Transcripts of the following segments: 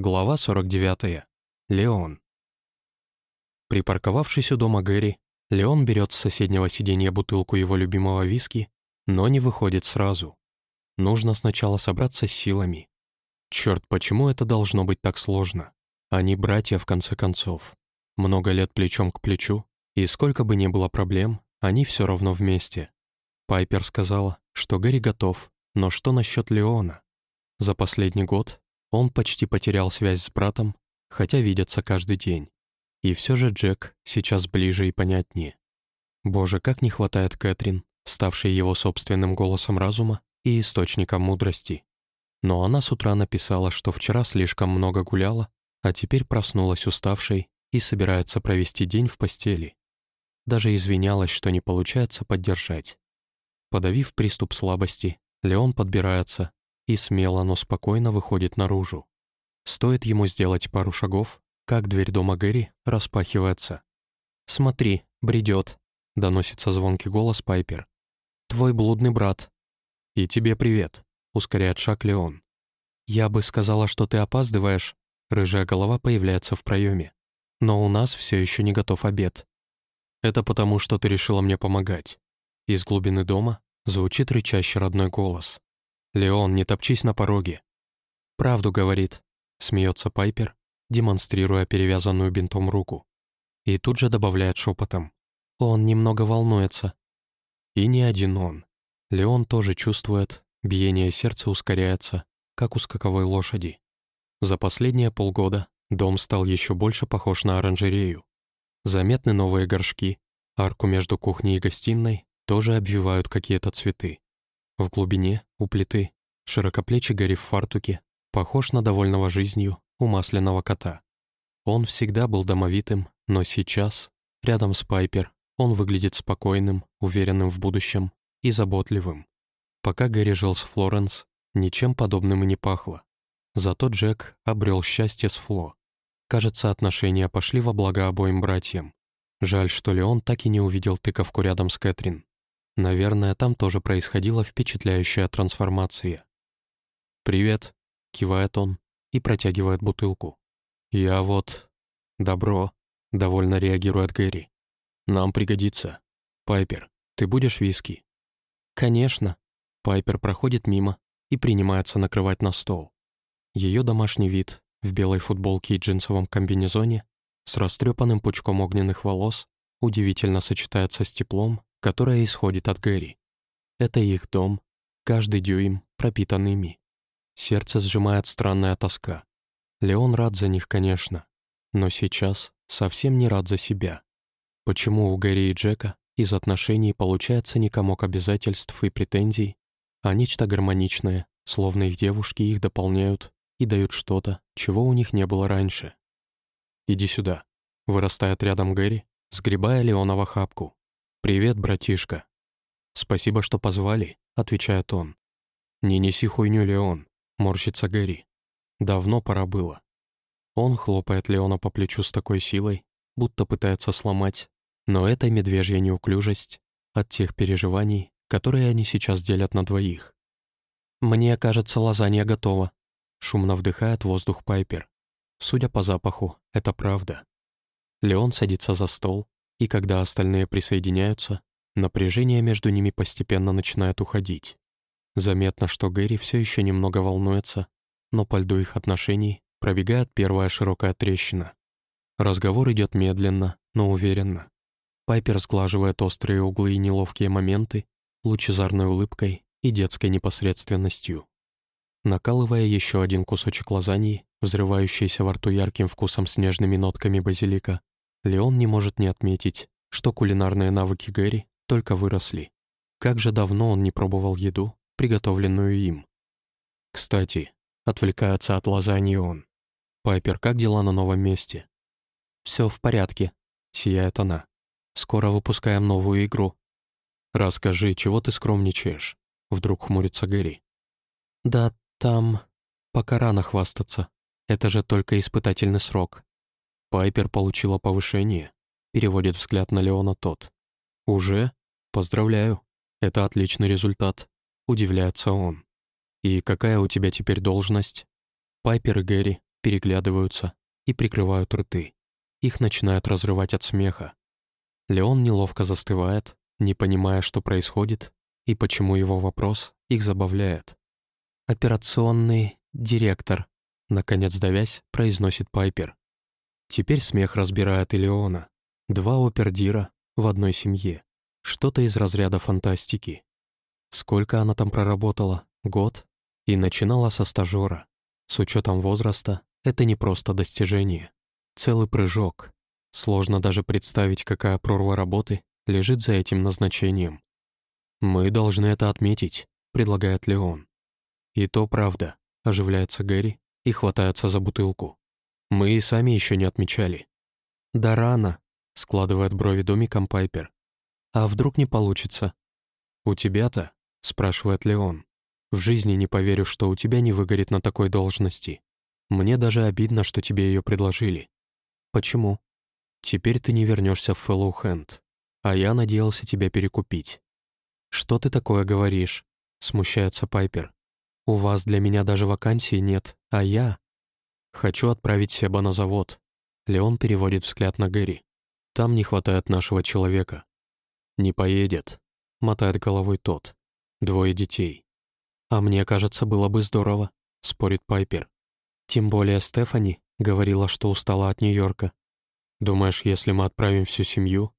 Глава 49. Леон. Припарковавшись у дома Гэри, Леон берет с соседнего сиденья бутылку его любимого виски, но не выходит сразу. Нужно сначала собраться с силами. Черт, почему это должно быть так сложно? Они братья, в конце концов. Много лет плечом к плечу, и сколько бы ни было проблем, они все равно вместе. Пайпер сказала, что Гэри готов, но что насчет Леона? За последний год он почти потерял связь с братом, хотя видятся каждый день. И все же Джек сейчас ближе и понятнее. Боже, как не хватает Кэтрин, ставшей его собственным голосом разума и источником мудрости. Но она с утра написала, что вчера слишком много гуляла, а теперь проснулась уставшей и собирается провести день в постели. Даже извинялась, что не получается поддержать. Подавив приступ слабости, Леон подбирается и смело, но спокойно выходит наружу. Стоит ему сделать пару шагов, как дверь дома Гэри распахивается. «Смотри, бредет», — доносится звонкий голос Пайпер. «Твой блудный брат». «И тебе привет», — ускоряет шаг Леон. «Я бы сказала, что ты опаздываешь», — рыжая голова появляется в проеме. «Но у нас все еще не готов обед». «Это потому, что ты решила мне помогать». Из глубины дома звучит рычащий родной голос. «Леон, не топчись на пороге». «Правду говорит», — смеется Пайпер, демонстрируя перевязанную бинтом руку. И тут же добавляет шепотом. «Он немного волнуется». И не один он. Леон тоже чувствует, биение сердца ускоряется, как у скаковой лошади. За последние полгода дом стал еще больше похож на оранжерею. Заметны новые горшки, арку между кухней и гостиной тоже обвивают какие-то цветы. В глубине, у плиты, широкоплечий Гарри в фартуке, похож на довольного жизнью умасленного кота. Он всегда был домовитым, но сейчас, рядом с Пайпер, он выглядит спокойным, уверенным в будущем и заботливым. Пока Гэри жил с Флоренс, ничем подобным и не пахло. Зато Джек обрел счастье с Фло. Кажется, отношения пошли во благо обоим братьям. Жаль, что Леон так и не увидел тыковку рядом с Кэтрин. Наверное, там тоже происходила впечатляющая трансформация. «Привет», — кивает он и протягивает бутылку. «Я вот...» «Добро», — довольно реагирует Гэри. «Нам пригодится. Пайпер, ты будешь виски?» «Конечно». Пайпер проходит мимо и принимается накрывать на стол. Ее домашний вид в белой футболке и джинсовом комбинезоне с растрепанным пучком огненных волос удивительно сочетается с теплом, которая исходит от Гэри. Это их дом, каждый дюйм пропитан ими. Сердце сжимает странная тоска. Леон рад за них, конечно, но сейчас совсем не рад за себя. Почему у Гэри и Джека из отношений получается не комок обязательств и претензий, а нечто гармоничное, словно их девушки их дополняют и дают что-то, чего у них не было раньше. «Иди сюда», — вырастает рядом Гэри, сгребая Леона в охапку. «Привет, братишка». «Спасибо, что позвали», — отвечает он. «Не неси хуйню, Леон», — морщится Гэри. «Давно пора было». Он хлопает Леона по плечу с такой силой, будто пытается сломать, но это медвежья неуклюжесть от тех переживаний, которые они сейчас делят на двоих. «Мне кажется, лазанья готова», — шумно вдыхает воздух Пайпер. Судя по запаху, это правда. Леон садится за стол, и когда остальные присоединяются, напряжение между ними постепенно начинает уходить. Заметно, что Гэри все еще немного волнуется, но по льду их отношений пробегает первая широкая трещина. Разговор идет медленно, но уверенно. Пайпер сглаживает острые углы и неловкие моменты лучезарной улыбкой и детской непосредственностью. Накалывая еще один кусочек лазаньи, взрывающийся во рту ярким вкусом с нежными нотками базилика, Леон не может не отметить, что кулинарные навыки Гэри только выросли. Как же давно он не пробовал еду, приготовленную им. Кстати, отвлекается от лазаньи он. «Пайпер, как дела на новом месте?» «Все в порядке», — сияет она. «Скоро выпускаем новую игру». «Расскажи, чего ты скромничаешь?» Вдруг хмурится Гэри. «Да там... Пока рано хвастаться. Это же только испытательный срок. Пайпер получила повышение. Переводит взгляд на Леона тот. «Уже? Поздравляю. Это отличный результат», — удивляется он. «И какая у тебя теперь должность?» Пайпер и Гэри переглядываются и прикрывают рты. Их начинает разрывать от смеха. Леон неловко застывает, не понимая, что происходит и почему его вопрос их забавляет. «Операционный директор», — наконец давясь, произносит Пайпер. Теперь смех разбирает и Леона. Два опердира в одной семье. Что-то из разряда фантастики. Сколько она там проработала? Год? И начинала со стажера. С учетом возраста, это не просто достижение. Целый прыжок. Сложно даже представить, какая прорва работы лежит за этим назначением. «Мы должны это отметить», — предлагает Леон. «И то правда», — оживляется Гэри и хватается за бутылку. «Мы и сами еще не отмечали». «Да рано», — складывает брови домиком Пайпер. «А вдруг не получится?» «У тебя-то?» — спрашивает Леон. «В жизни не поверю, что у тебя не выгорит на такой должности. Мне даже обидно, что тебе ее предложили». «Почему?» «Теперь ты не вернешься в Фэллоу Хэнд, а я надеялся тебя перекупить». «Что ты такое говоришь?» — смущается Пайпер. «У вас для меня даже вакансии нет, а я...» «Хочу отправить Себа на завод». Леон переводит взгляд на Гэри. «Там не хватает нашего человека». «Не поедет», — мотает головой тот. «Двое детей». «А мне кажется, было бы здорово», — спорит Пайпер. «Тем более Стефани говорила, что устала от Нью-Йорка». «Думаешь, если мы отправим всю семью?»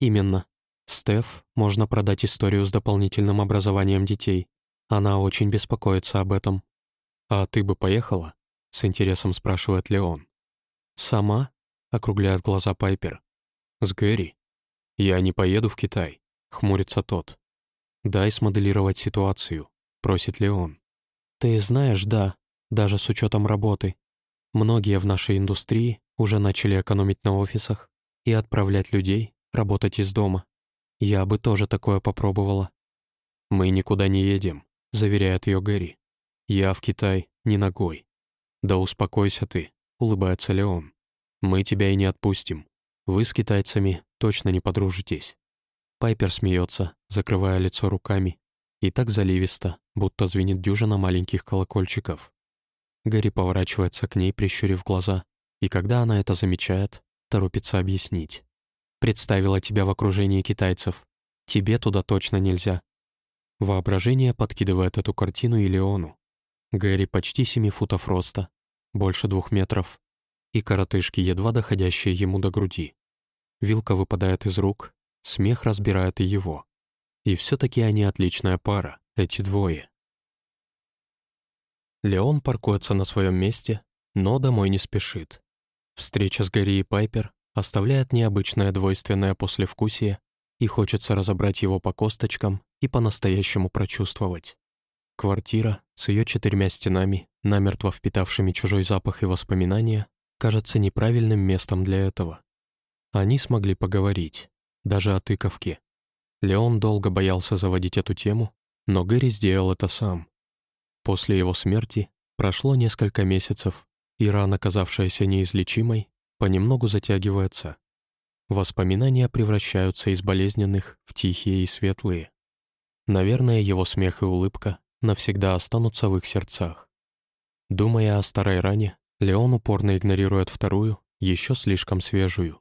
«Именно. Стеф, можно продать историю с дополнительным образованием детей. Она очень беспокоится об этом. «А ты бы поехала?» — с интересом спрашивает Леон. «Сама?» — округляет глаза Пайпер. «С Гэри?» «Я не поеду в Китай», — хмурится тот. «Дай смоделировать ситуацию», — просит Леон. «Ты знаешь, да, даже с учетом работы. Многие в нашей индустрии уже начали экономить на офисах и отправлять людей работать из дома. Я бы тоже такое попробовала. «Мы никуда не едем», — заверяет ее Гэри. «Я в Китай не ногой». «Да успокойся ты», — улыбается Леон. «Мы тебя и не отпустим. Вы с китайцами точно не подружитесь». Пайпер смеется, закрывая лицо руками, и так заливисто, будто звенит дюжина маленьких колокольчиков. Гэри поворачивается к ней, прищурив глаза, и когда она это замечает, торопится объяснить. Представила тебя в окружении китайцев. Тебе туда точно нельзя». Воображение подкидывает эту картину и Леону. Гэри почти семи футов роста, больше двух метров, и коротышки, едва доходящие ему до груди. Вилка выпадает из рук, смех разбирает и его. И все-таки они отличная пара, эти двое. Леон паркуется на своем месте, но домой не спешит. Встреча с Гэри и Пайпер оставляет необычное двойственное послевкусие, и хочется разобрать его по косточкам и по-настоящему прочувствовать. Квартира с ее четырьмя стенами, намертво впитавшими чужой запах и воспоминания, кажется неправильным местом для этого. Они смогли поговорить, даже о тыковке. Леон долго боялся заводить эту тему, но Гэри сделал это сам. После его смерти прошло несколько месяцев, и рана, казавшаяся неизлечимой, понемногу затягивается. Воспоминания превращаются из болезненных в тихие и светлые. Наверное, его смех и улыбка навсегда останутся в их сердцах. Думая о старой ране, Леон упорно игнорирует вторую, еще слишком свежую.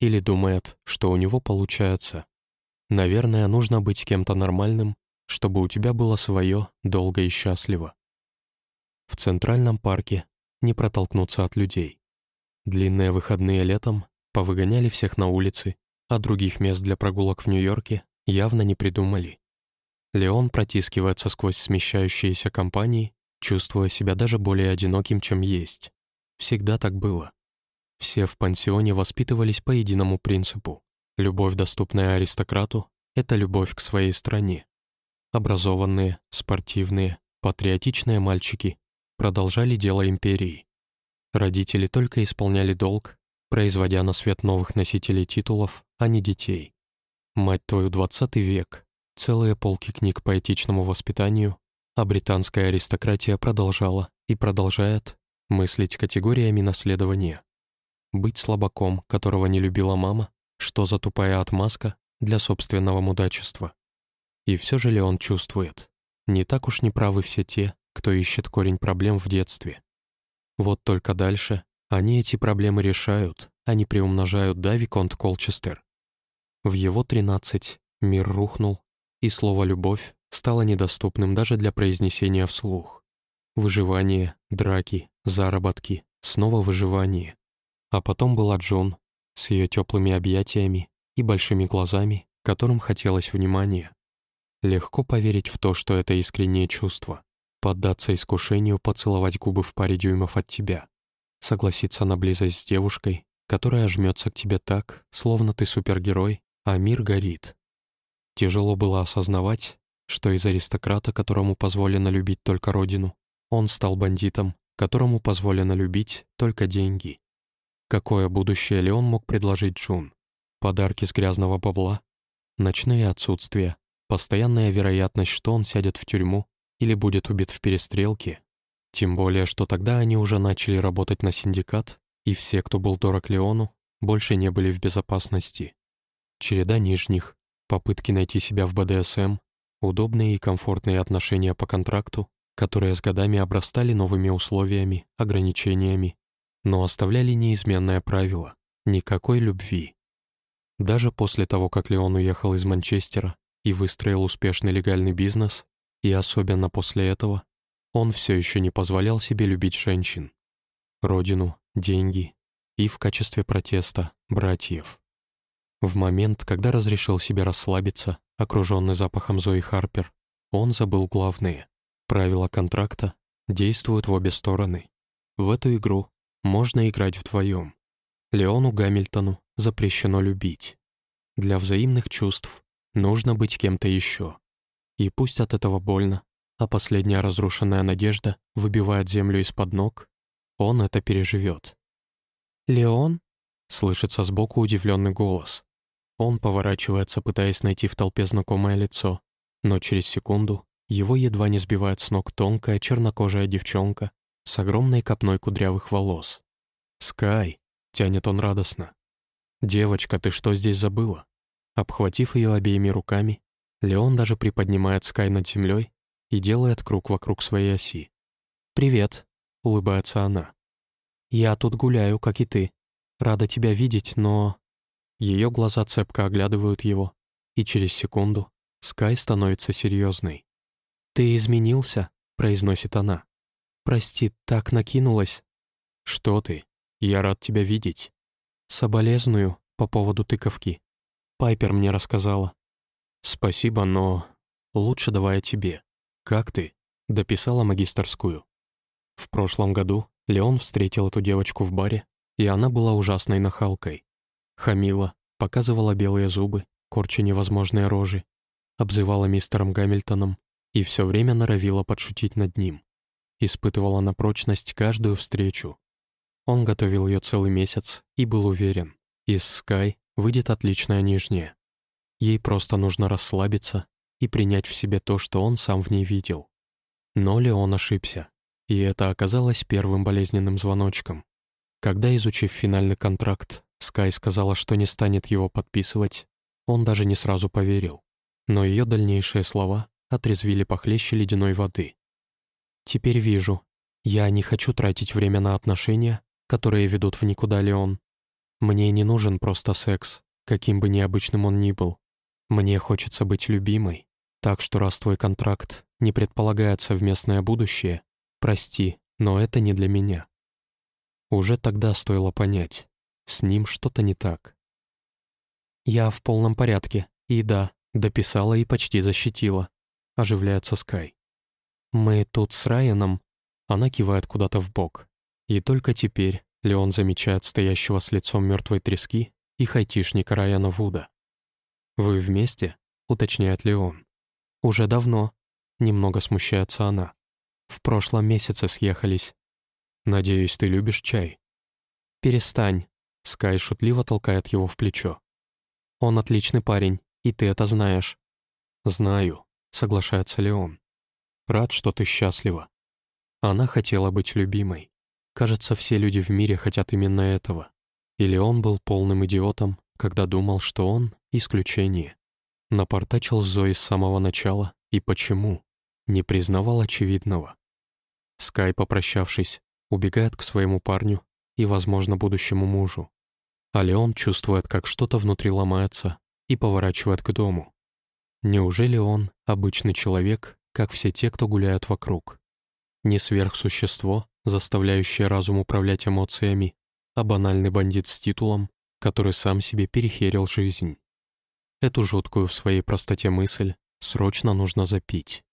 Или думает, что у него получается. Наверное, нужно быть кем-то нормальным, чтобы у тебя было свое, долго и счастливо. В Центральном парке не протолкнуться от людей. Длинные выходные летом повыгоняли всех на улицы, а других мест для прогулок в Нью-Йорке явно не придумали. Леон протискивается сквозь смещающиеся компании, чувствуя себя даже более одиноким, чем есть. Всегда так было. Все в пансионе воспитывались по единому принципу. Любовь, доступная аристократу, — это любовь к своей стране. Образованные, спортивные, патриотичные мальчики продолжали дело империи. Родители только исполняли долг, производя на свет новых носителей титулов, а не детей. Мать твою, 20 век, целые полки книг по этичному воспитанию, а британская аристократия продолжала и продолжает мыслить категориями наследования. Быть слабаком, которого не любила мама, что за тупая отмазка для собственного мудачества. И все же он чувствует? Не так уж неправы все те, кто ищет корень проблем в детстве. Вот только дальше они эти проблемы решают, а не приумножают, да, Виконт Колчестер? В его 13 мир рухнул, и слово «любовь» стало недоступным даже для произнесения вслух. Выживание, драки, заработки, снова выживание. А потом была Джон с ее теплыми объятиями и большими глазами, которым хотелось внимания. Легко поверить в то, что это искреннее чувство. Поддаться искушению поцеловать губы в паре дюймов от тебя. Согласиться на близость с девушкой, которая жмется к тебе так, словно ты супергерой, а мир горит. Тяжело было осознавать, что из аристократа, которому позволено любить только родину, он стал бандитом, которому позволено любить только деньги. Какое будущее ли он мог предложить Джун? Подарки с грязного бабла? Ночные отсутствия? Постоянная вероятность, что он сядет в тюрьму или будет убит в перестрелке. Тем более, что тогда они уже начали работать на синдикат, и все, кто был дорог Леону, больше не были в безопасности. Череда нижних, попытки найти себя в БДСМ, удобные и комфортные отношения по контракту, которые с годами обрастали новыми условиями, ограничениями, но оставляли неизменное правило — никакой любви. Даже после того, как Леон уехал из Манчестера, и выстроил успешный легальный бизнес, и особенно после этого, он все еще не позволял себе любить женщин. Родину, деньги и в качестве протеста братьев. В момент, когда разрешил себе расслабиться, окруженный запахом Зои Харпер, он забыл главное. Правила контракта действуют в обе стороны. В эту игру можно играть вдвоем. Леону Гамильтону запрещено любить. Для взаимных чувств Нужно быть кем-то еще. И пусть от этого больно, а последняя разрушенная надежда выбивает землю из-под ног, он это переживет. «Леон?» — слышится сбоку удивленный голос. Он поворачивается, пытаясь найти в толпе знакомое лицо, но через секунду его едва не сбивает с ног тонкая чернокожая девчонка с огромной копной кудрявых волос. «Скай!» — тянет он радостно. «Девочка, ты что здесь забыла?» Обхватив ее обеими руками, Леон даже приподнимает Скай над землей и делает круг вокруг своей оси. «Привет», — улыбается она. «Я тут гуляю, как и ты. Рада тебя видеть, но...» Ее глаза цепко оглядывают его, и через секунду Скай становится серьезной. «Ты изменился?» — произносит она. «Прости, так накинулась». «Что ты? Я рад тебя видеть». «Соболезную по поводу тыковки», Пайпер мне рассказала. Спасибо, но лучше давай о тебе. Как ты? Дописала магистерскую. В прошлом году Леон встретил эту девочку в баре, и она была ужасной нахалкой. Хамила, показывала белые зубы, корча невозможные рожи, обзывала мистером Гамильтоном и все время норовила подшутить над ним. Испытывала на прочность каждую встречу. Он готовил ее целый месяц и был уверен, из Скай выйдет отличная нижняя. Ей просто нужно расслабиться и принять в себе то, что он сам в ней видел. Но Леон ошибся, и это оказалось первым болезненным звоночком. Когда, изучив финальный контракт, Скай сказала, что не станет его подписывать, он даже не сразу поверил. Но ее дальнейшие слова отрезвили похлеще ледяной воды. «Теперь вижу. Я не хочу тратить время на отношения, которые ведут в никуда Леон. Мне не нужен просто секс, каким бы необычным он ни был. Мне хочется быть любимой. Так что раз твой контракт не предполагает совместное будущее, прости, но это не для меня. Уже тогда стоило понять, с ним что-то не так. Я в полном порядке, и да, дописала и почти защитила. Оживляется Скай. Мы тут с Райаном. Она кивает куда-то в бок. И только теперь, Леон замечает стоящего с лицом мертвой трески и хайтишника Райана Вуда. «Вы вместе?» — уточняет Леон. «Уже давно», — немного смущается она. «В прошлом месяце съехались. Надеюсь, ты любишь чай?» «Перестань», — Скай шутливо толкает его в плечо. «Он отличный парень, и ты это знаешь». «Знаю», — соглашается Леон. «Рад, что ты счастлива». Она хотела быть любимой. Кажется, все люди в мире хотят именно этого. Или он был полным идиотом, когда думал, что он — исключение. Напортачил Зоей с самого начала, и почему? Не признавал очевидного. Скай, попрощавшись, убегает к своему парню и, возможно, будущему мужу. А Леон чувствует, как что-то внутри ломается и поворачивает к дому. Неужели он обычный человек, как все те, кто гуляют вокруг? Не сверхсущество, заставляющее разум управлять эмоциями, а банальный бандит с титулом, который сам себе перехерил жизнь. Эту жуткую в своей простоте мысль срочно нужно запить.